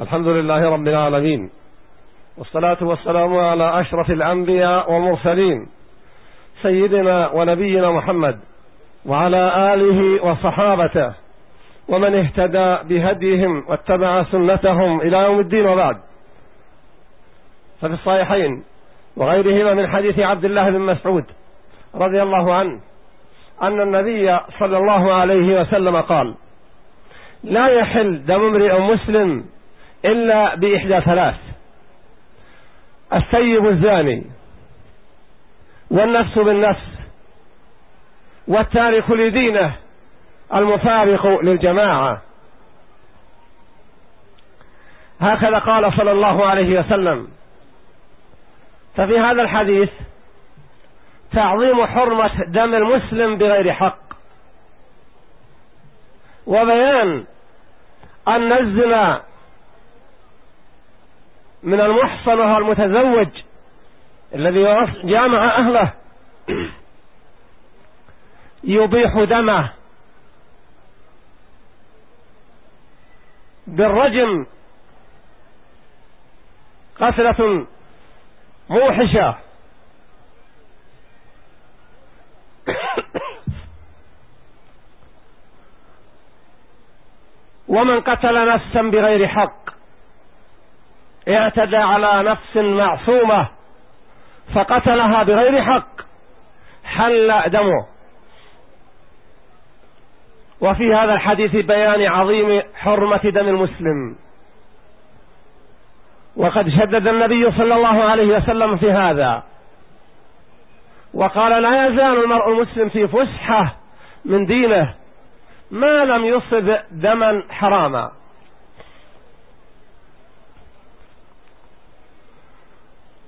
الحمد لله رب العالمين والصلاة والسلام على أشرف الأنبياء والمرسلين سيدنا ونبينا محمد وعلى آله وصحابته ومن اهتدى بهديهم واتبع سنتهم إلى يوم الدين وبعد. ففي الصحيحين وغيرهما من حديث عبد الله بن مسعود رضي الله عنه أن النبي صلى الله عليه وسلم قال لا يحل دم امرئ مسلم إلا بإحدى ثلاث. السيب الزاني والنفس بالنفس والتارك لدينه المفارق للجماعة. هكذا قال صلى الله عليه وسلم. ففي هذا الحديث تعظيم حرمة دم المسلم بغير حق. وبيان أن الزنا من المحصن وهو المتزوج الذي جامع أهله يبيح دمه بالرجم قتلة موحشة. ومن قتل نفسا بغير حق. اعتدى على نفس معصومة فقتلها بغير حق حل دمه. وفي هذا الحديث بيان عظيم حرمة دم المسلم. وقد شدد النبي صلى الله عليه وسلم في هذا. وقال لا يزال المرء المسلم في فسحة من دينه ما لم يصب دما حراما.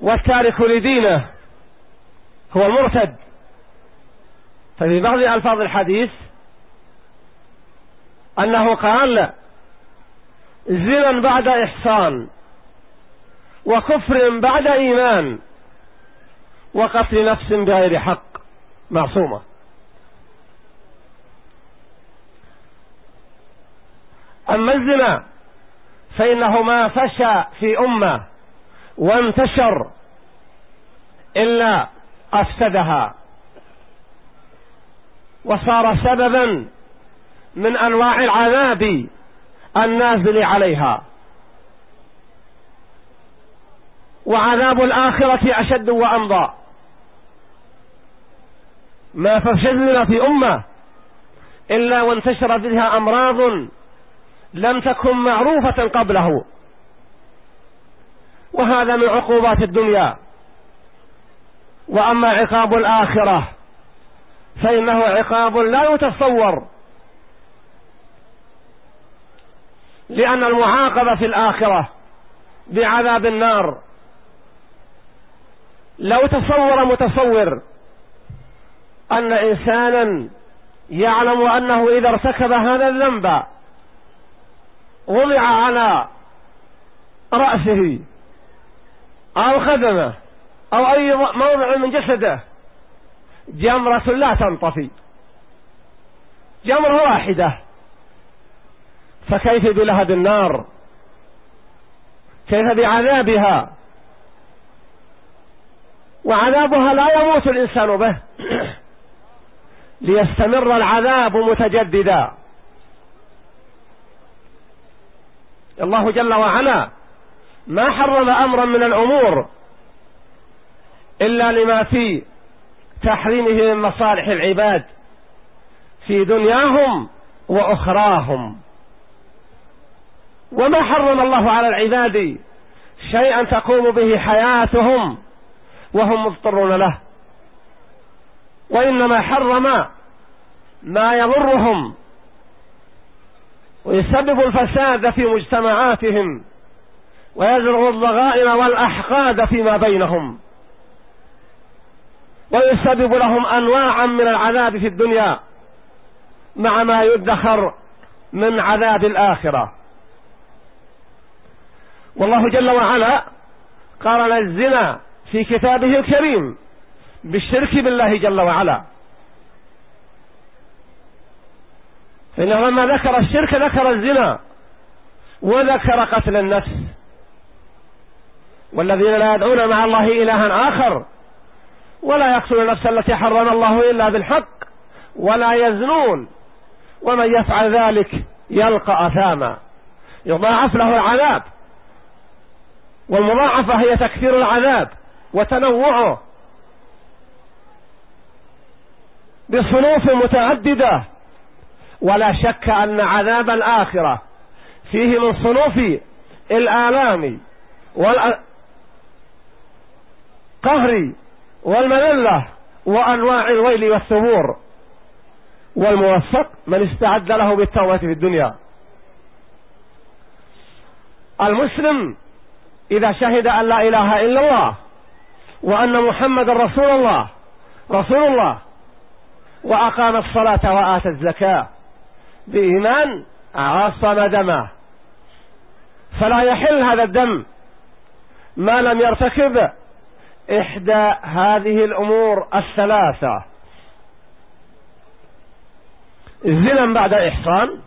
والتارك لدينه هو المرتد. ففي بعض ألفاظ الحديث أنه قال زنا بعد إحصان وكفر بعد إيمان وقتل نفس بغير حق معصومة. أما الزنا فإنه ما فشى في أمة وانتشر إلا أفسدها. وصار سببا من أنواع العذاب النازل عليها. وعذاب الآخرة أشد وأمضى. ما فشلنا في أمة إلا وانتشر بها أمراض لم تكن معروفة قبله. وهذا من عقوبات الدنيا. وأما عقاب الآخرة فإنه عقاب لا يتصور. لأن المعاقبة في الآخرة بعذاب النار. لو تصور متصور أن إنسانا يعلم أنه إذا ارتكب هذا الذنب وضع على رأسه أو خدمه أو أي موضع من جسده. جمرة لا تنطفي. جمرة واحدة. فكيف بلهب النار؟ كيف بعذابها وعذابها لا يموت الإنسان به. ليستمر العذاب متجددا. الله جل وعلا ما حرم أمرا من الأمور إلا لما في تحريمه من مصالح العباد في دنياهم وأخراهم. وما حرم الله على العباد شيئا تقوم به حياتهم وهم مضطرون له. وإنما حرم ما يضرهم ويسبب الفساد في مجتمعاتهم. ويزرع الضغائن والأحقاد فيما بينهم. ويسبب لهم أنواعا من العذاب في الدنيا مع ما يدخر من عذاب الآخرة. والله جل وعلا قارن الزنا في كتابه الكريم بالشرك بالله جل وعلا. فإنه لما ذكر الشرك ذكر الزنا وذكر قتل النفس. والذين لا يدعون مع الله إلها آخر ولا يقتل النفس التي حرم الله إلا بالحق ولا يزنون ومن يفعل ذلك يلقى أثاما يضاعف له العذاب والمضاعفة هي تكثير العذاب وتنوعه بصنوف متعددة ولا شك أن عذاب الآخرة فيه من صنوف الآلام والقهر والمذلة وأنواع الويل والثبور والموفق من استعد له بالتوبة في الدنيا. المسلم إذا شهد أن لا إله إلا الله وأن محمد رسول الله رسول الله وأقام الصلاة وآتى الزكاة بإيمان عصم دمه. فلا يحل هذا الدم. ما لم يرتكب إحدى هذه الأمور الثلاثة. الزنا بعد إحصان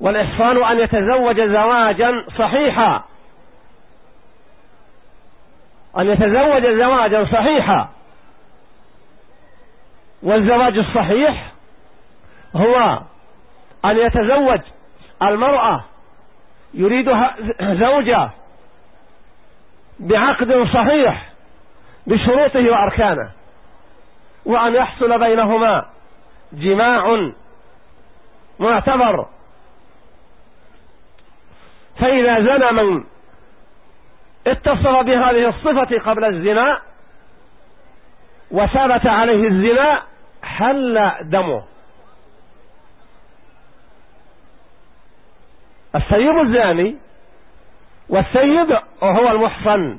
والإحصان أن يتزوج زواجا صحيحا. أن يتزوج زواجا صحيحا. والزواج الصحيح هو أن يتزوج المرأة يريد زوجة بعقد صحيح بشروطه وأركانه وأن يحصل بينهما جماع معتبر. فإذا زنى من اتصف بهذه الصفة قبل الزنا وثبت عليه الزنا حل دمه. السيب الزاني والسيد وهو المحصن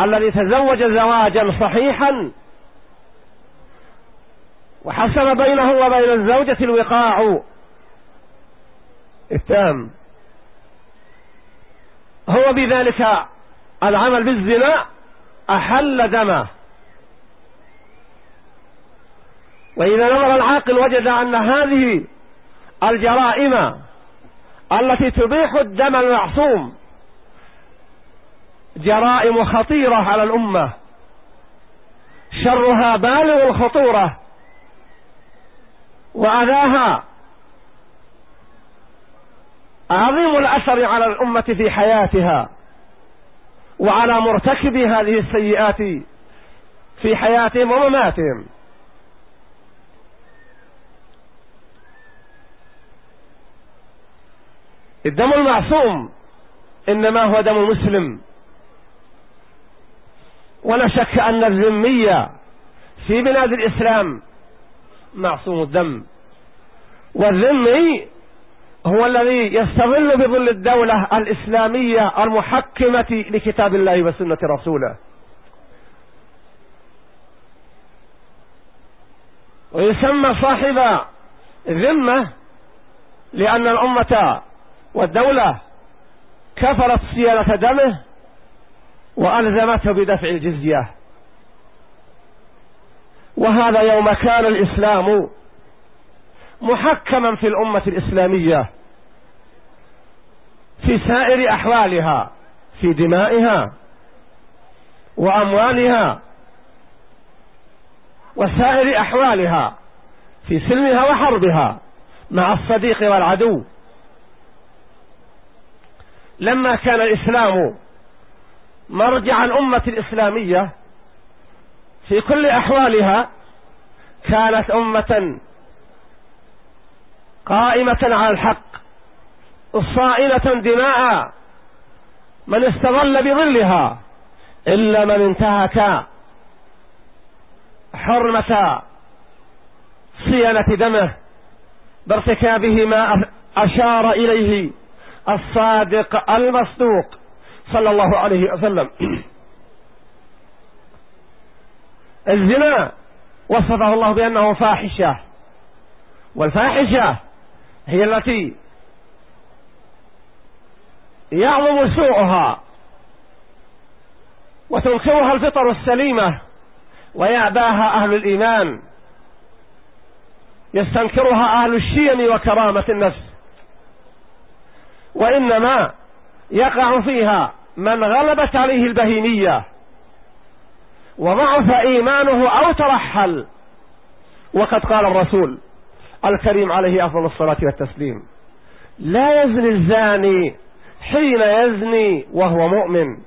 الذي تزوج زواجا صحيحا وحصل بينه وبين الزوجة الوقاع. التام هو بذلك العمل بالزنا أحل دمه. وإذا نظر العاقل وجد أن هذه الجرائم التي تبيح الدم المعصوم جرائم خطيرة على الأمة. شرها بالغ الخطورة. وأذاها عظيم الأثر على الأمة في حياتها. وعلى مرتكب هذه السيئات في حياتهم ومماتهم. الدم المعصوم إنما هو دم مسلم. ولا شك أن الذمية في بلاد الإسلام معصوم الدم. والذمي هو الذي يستظل بظل الدولة الإسلامية المحكمة لكتاب الله وسنة رسوله. ويسمى صاحب ذمة لأن الأمة والدولة كفرت صيانة دمه وألزمته بدفع الجزية. وهذا يوم كان الإسلام محكما في الأمة الإسلامية في سائر أحوالها في دمائها وأموالها وسائر أحوالها في سلمها وحربها مع الصديق والعدو. لما كان الإسلام مرجع الأمة الإسلامية في كل أحوالها كانت أمة قائمة على الحق صائلة دماء من استظل بظلها إلا من انتهك حرمة صيانة دمه بارتكابه ما أشار إليه الصادق المصدوق. صلى الله عليه وسلم. الزنا وصفه الله بأنه فاحشة. والفاحشة هي التي يعظم سوءها وتنكرها الفطر السليمة ويأباها أهل الإيمان. يستنكرها أهل الشيم وكرامة النفس. وإنما يقع فيها من غلبت عليه البهيمية وضعف إيمانه أو ترحل. وقد قال الرسول الكريم عليه أفضل الصلاة والتسليم لا يزني الزاني حين يزني وهو مؤمن.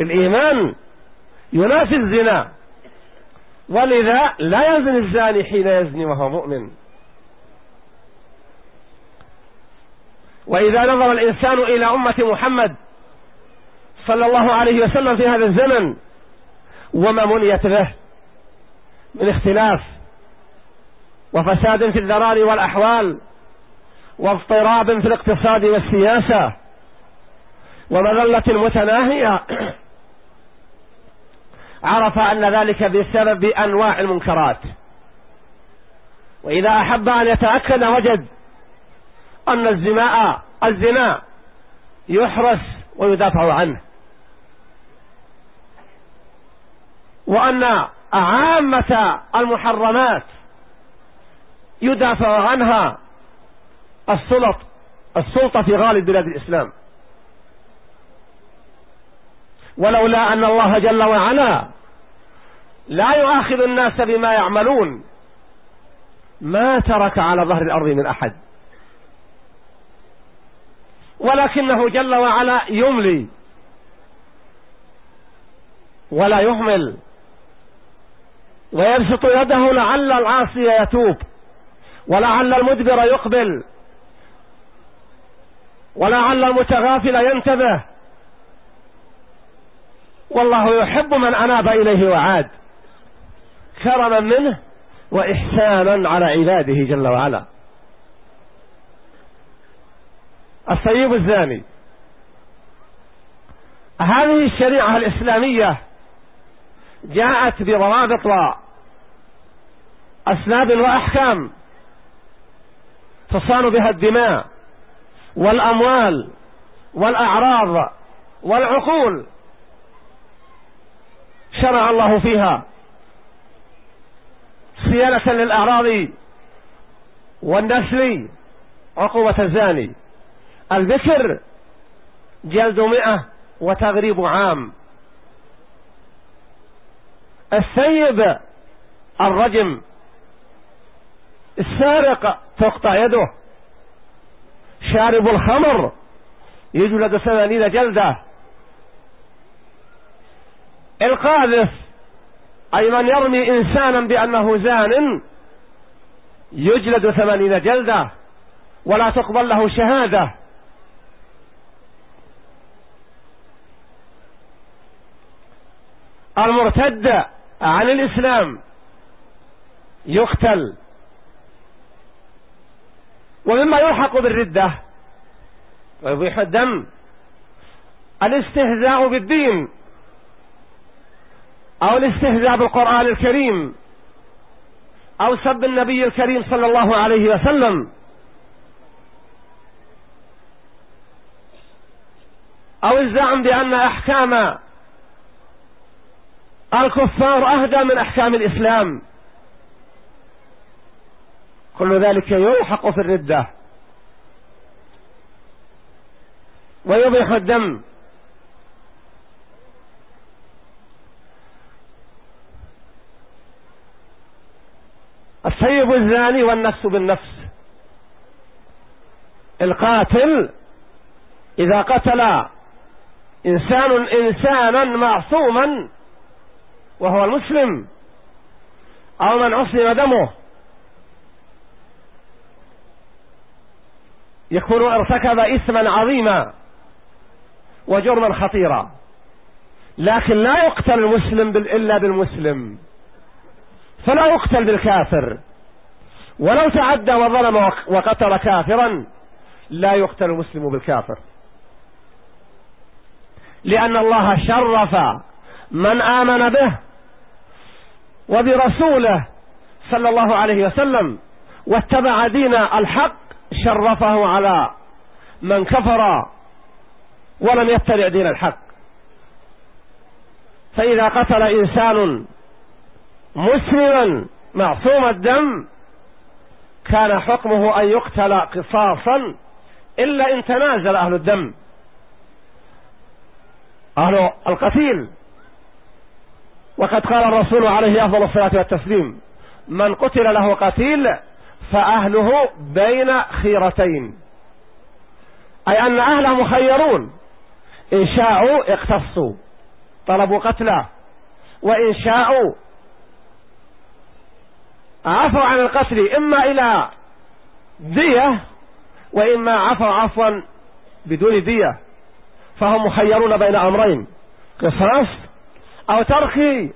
الإيمان ينافي الزنا ولذا لا يزني الزاني حين يزني وهو مؤمن. وإذا نظر الإنسان إلى أمة محمد صلى الله عليه وسلم في هذا الزمن وما منيت به؟ من اختلاف وفساد في الذرار والأحوال واضطراب في الاقتصاد والسياسة ومذلة متناهية. عرف أن ذلك بسبب أنواع المنكرات. وإذا أحب أن يتأكد وجد أن الزماء الزنا يحرس ويدافع عنه. وأن عامة المحرمات يدافع عنها السلط السلطة في غالب بلاد الإسلام. ولولا أن الله جل وعلا لا يؤاخذ الناس بما يعملون ما ترك على ظهر الأرض من أحد. ولكنه جل وعلا يملي ولا يهمل ويبسط يده لعل العاصي يتوب ولعل المدبر يقبل ولعل المتغافل ينتبه والله يحب من أناب إليه وعاد كرما منه وإحسانا على عباده جل وعلا. الصيب الزاني. هذه الشريعة الإسلامية جاءت بضوابط وأسناد وأحكام تصان بها الدماء والأموال والأعراض والعقول. شرع الله فيها صيانة للأعراض والنسل عقوبة الزاني. البكر جلد مئة وتغريب عام. السيب الرجم السارق تقطع يده. شارب الخمر يجلد ثمانين جلدة. القاذف أي من يرمي إنسانا بأنه زان يجلد ثمانين جلدة. ولا تقبل له شهادة. المرتد عن الإسلام يقتل. ومما يلحق بالردة ويبيح الدم الاستهزاء بالدين أو الاستهزاء بالقرآن الكريم أو سب النبي الكريم صلى الله عليه وسلم. أو الزعم بأن أحكام الكفار أهدى من أحكام الإسلام. كل ذلك يلحق في الردة. ويبيح الدم. السيب الزاني والنفس بالنفس. القاتل إذا قتل إنسان إنسانا معصوما وهو المسلم أو من عصم دمه. يكون ارتكب إثما عظيما وجرما خطيرا. لكن لا يقتل المسلم إلا بالمسلم. فلا يقتل بالكافر. ولو تعدى وظلم وقتل كافرا لا يقتل المسلم بالكافر. لأن الله شرف من آمن به وبرسوله صلى الله عليه وسلم واتبع دين الحق شرفه على من كفر ولم يتبع دين الحق. فإذا قتل إنسان مسلما معصوم الدم كان حكمه أن يقتل قصاصا إلا إن تنازل أهل الدم أهل القتيل. وقد قال الرسول عليه أفضل الصلاة والتسليم من قتل له قتيل فأهله بين خيرتين أي أن أهله مخيرون إن شاءوا اقتصوا طلبوا قتله وإن شاءوا عفوا عن القتل إما إلى دية وإما عفوا عفوا بدون دية فهم مخيرون بين أمرين قصاص أو ترك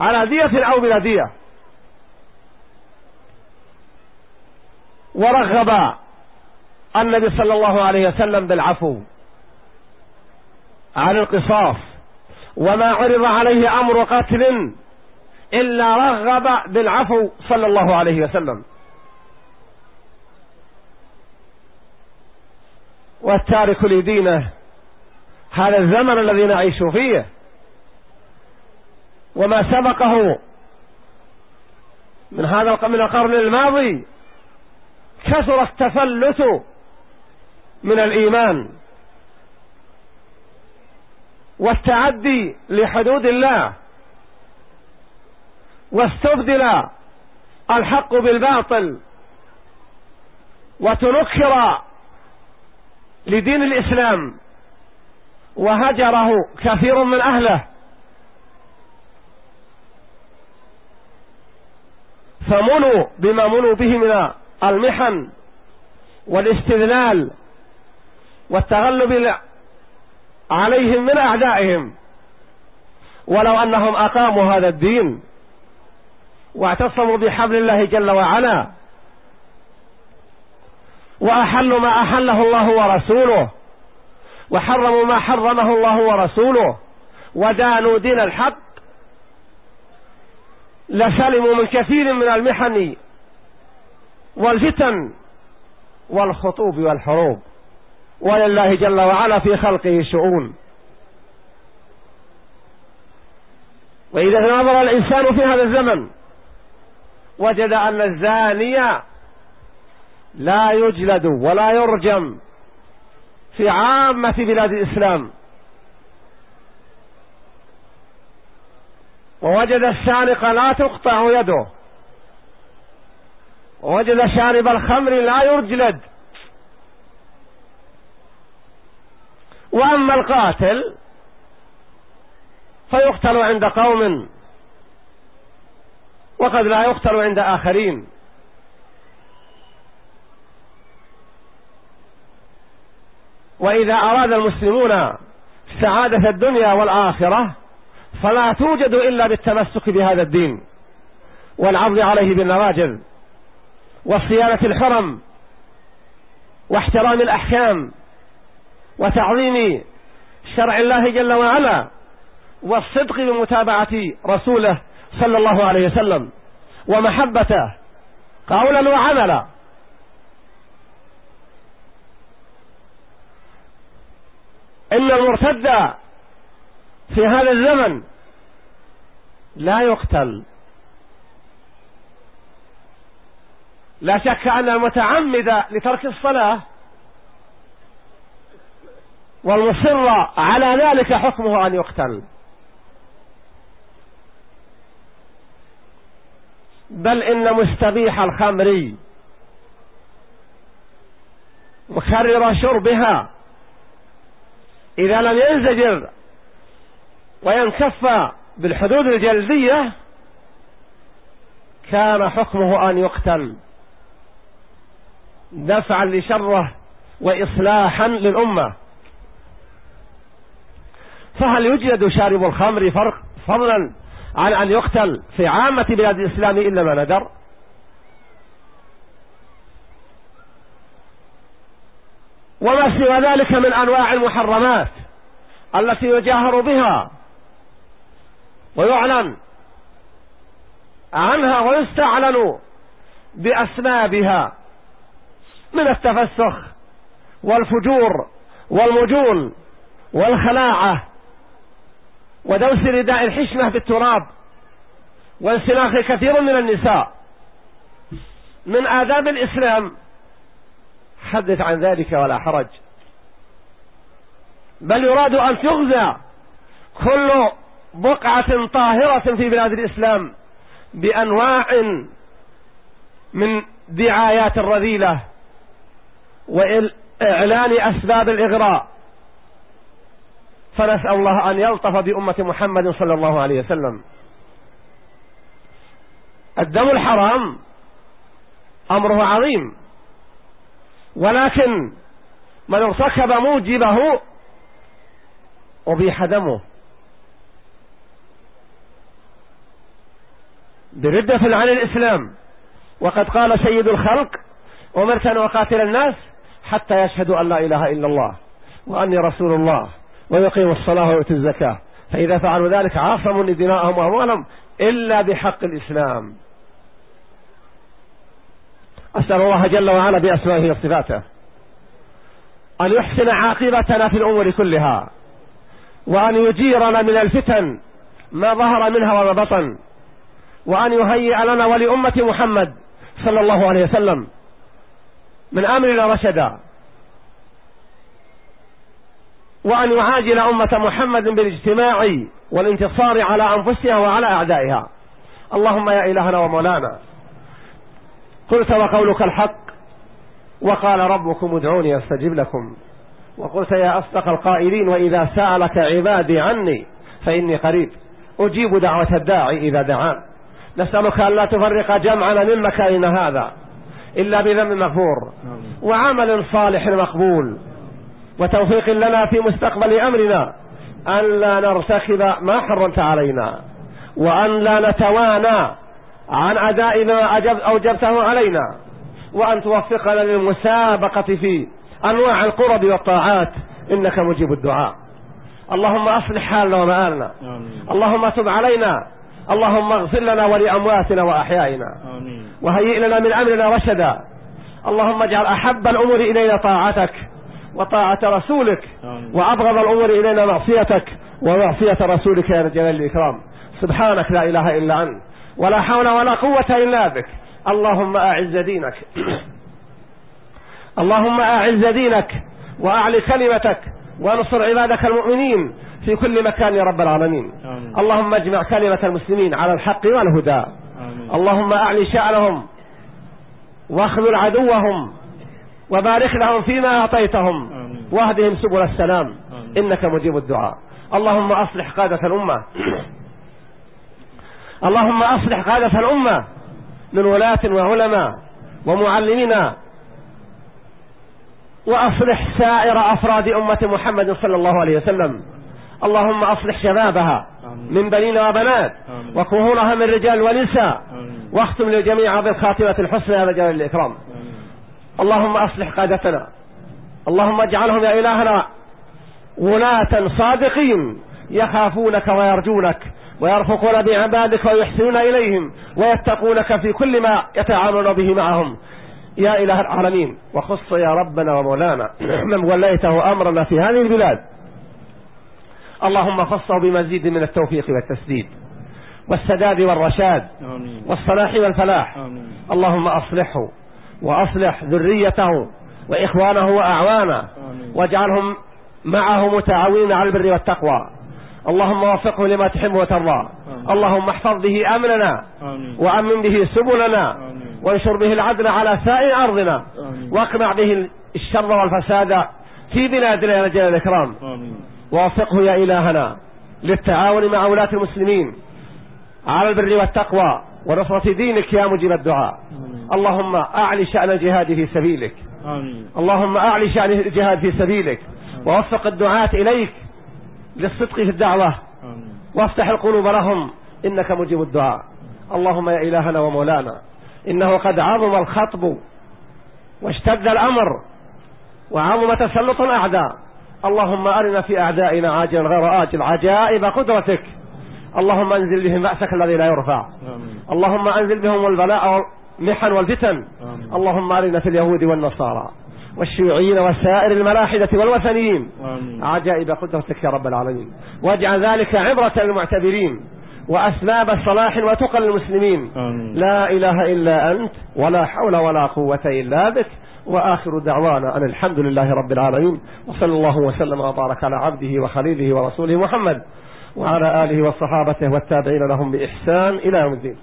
على دية أو بلا دية. ورغب النبي صلى الله عليه وسلم بالعفو عن القصاص. وما عرض عليه أمر قتل إلا رغب بالعفو صلى الله عليه وسلم. والتارك لدينه هذا الزمن الذي نعيش فيه. وما سبقه من هذا من القرن الماضي كثر التفلت من الإيمان والتعدي لحدود الله واستبدل الحق بالباطل وتنكر لدين الإسلام وهجره كثير من أهله فمنوا بما منوا به من المحن والاستذلال والتغلب عليهم من أعدائهم. ولو أنهم أقاموا هذا الدين واعتصموا بحبل الله جل وعلا وأحلوا ما أحله الله ورسوله وحرموا ما حرمه الله ورسوله ودانوا دين الحق لسلموا من كثير من المحن والفتن والخطوب والحروب. ولله جل وعلا في خلقه شؤون. وإذا نظر الإنسان في هذا الزمن وجد أن الزاني لا يجلد ولا يرجم في عامة بلاد الإسلام. ووجد السارق لا تقطع يده. ووجد شارب الخمر لا يرجلد. وأما القاتل فيقتل عند قوم وقد لا يقتل عند آخرين. وإذا أراد المسلمون سعادة الدنيا والآخرة فلا توجد إلا بالتمسك بهذا الدين والعرض عليه بالنواجذ وصيانة الحرم واحترام الأحكام وتعظيم شرع الله جل وعلا والصدق بمتابعة رسوله صلى الله عليه وسلم ومحبته قولا وعملا. إن المرتد في هذا الزمن لا يقتل. لا شك أن المتعمد لترك الصلاة والمصر على ذلك حكمه أن يقتل. بل إن مستبيح الخمر مكرر شربها. إذا لم ينزجر وينكف بالحدود الجلدية كان حكمه أن يقتل. دفعا لشره وإصلاحا للأمة. فهل يوجد شارب الخمر فرق فضلا عن أن يقتل في عامة بلاد الإسلام إلا ما ندر؟ وما سوى ذلك من أنواع المحرمات التي يجاهر بها. ويعلن عنها ويستعلن بأسبابها من التفسخ والفجور والمجون والخلاعة ودوس رداء الحشمة بالتراب وانسلاخ كثير من النساء. من آداب الإسلام حدث عن ذلك ولا حرج. بل يراد أن تغزى كل بقعة طاهرة في بلاد الإسلام بأنواع من دعايات الرذيلة وإعلان أسباب الإغراء. فنسأل الله أن يلطف بأمة محمد صلى الله عليه وسلم. الدم الحرام أمره عظيم. ولكن من ارتكب موجبه أبيح دمه. بردة عن الإسلام. وقد قال سيد الخلق أمرت أن أقاتل الناس حتى يشهدوا أن لا إله إلا الله وأني رسول الله ويقيموا الصلاة ويؤتوا الزكاة. فإذا فعلوا ذلك عاصموا دماءهم وأموالهم إلا بحق الإسلام. أسأل الله جل وعلا بأسمائه وصفاته أن يحسن عاقبتنا في الأمور كلها وأن يجيرنا من الفتن ما ظهر منها وما بطن. وأن يهيئ لنا ولأمة محمد صلى الله عليه وسلم من أمرنا رشدا. وأن يعاجل أمة محمد بالاجتماع والانتصار على أنفسها وعلى أعدائها. اللهم يا إلهنا ومولانا قلت وقولك الحق وقال ربكم ادعوني أستجب لكم. وقلت يا أصدق القائلين وإذا سألك عبادي عني فإني قريب. أجيب دعوة الداعي إذا دعان. نسألك أن لا تفرق جمعنا من مكاننا هذا إلا بذنب مغفور. وعمل صالح مقبول. وتوفيق لنا في مستقبل أمرنا. أن لا نرتكب ما حرمت علينا. وأن لا نتوانى عن أداء ما أوجبته علينا. وأن توفقنا للمسابقة في أنواع القرب والطاعات. إنك مجيب الدعاء. اللهم أصلح حالنا ومآلنا. اللهم تب علينا. اللهم اغفر لنا ولأمواتنا وأحيائنا. وهيئ لنا من أمرنا رشدا. اللهم اجعل أحب الأمور إلينا طاعتك وطاعة رسولك. وأبغض الأمور إلينا معصيتك ومعصية رسولك يا رجال الإكرام. سبحانك لا إله إلا أنت. ولا حول ولا قوة إلا بك. اللهم أعز دينك. اللهم أعز دينك وأعلي كلمتك وانصر عبادك المؤمنين في كل مكان يا رب العالمين آمين. اللهم اجمع كلمة المسلمين على الحق والهدى آمين. اللهم أعلي شأنهم واخذل عدوهم وبارك لهم فيما أعطيتهم واهدهم سبل السلام آمين. إنك مجيب الدعاء اللهم أصلح قادة الأمة اللهم أصلح قادة الأمة من ولاة وعلماء ومعلمين وأصلح سائر أفراد أمة محمد صلى الله عليه وسلم. اللهم أصلح شبابها من بنين وبنات وكهولها من رجال ونساء واختم للجميع بالخاتمة الحسنى يا رجال الإكرام اللهم أصلح قادتنا. اللهم اجعلهم يا إلهنا ولاة صادقين. يخافونك ويرجونك ويرفقون بعبادك ويحسنون إليهم ويتقونك في كل ما يتعاملون به معهم. يا إله العالمين وخص يا ربنا ومولانا. من وليته أمرنا في هذه البلاد. اللهم خصه بمزيد من التوفيق والتسديد. والسداد والرشاد. آمين. والصلاح والفلاح. آمين. اللهم أصلحه وأصلح ذريته وإخوانه وأعوانه. واجعلهم معه متعاونين على البر والتقوى. اللهم وفقه لما تحب وترضى. اللهم احفظ به أمننا. وأمن به سبلنا. وانشر به العدل على سائر أرضنا. واقمع به الشر والفساد في بلادنا يا رجال الإكرام. ووفقه يا إلهنا للتعاون مع ولاة المسلمين على البر والتقوى ونصرة دينك يا مجيب الدعاء. اللهم أعلي شأن الجهاد في سبيلك. آمين. اللهم أعلي شأن الجهاد في سبيلك. ووفق الدعاة إليك للصدق في الدعوة. وافتح القلوب لهم إنك مجيب الدعاء. اللهم يا إلهنا ومولانا إنه قد عظم الخطب واشتد الأمر وعظم تسلط الأعداء. اللهم أرنا في أعدائنا عاجلا غير آجل. عجائب قدرتك. اللهم أنزل بهم بأسك الذي لا يرفع. آمين. اللهم أنزل بهم البلاء والمحن والفتن. آمين. اللهم أرنا في اليهود والنصارى والشيوعيين وسائر الملاحدة والوثنيين. عجائب قدرتك يا رب العالمين. واجعل ذلك عبرة للمعتبرين. وأسباب صلاح وتقى المسلمين لا إله إلا أنت ولا حول ولا قوة إلا بك. وآخر دعوانا أن الحمد لله رب العالمين وصلى الله وسلم وبارك على عبده وخليله ورسوله محمد وعلى آله وصحابته والتابعين لهم بإحسان إلى يوم الدين.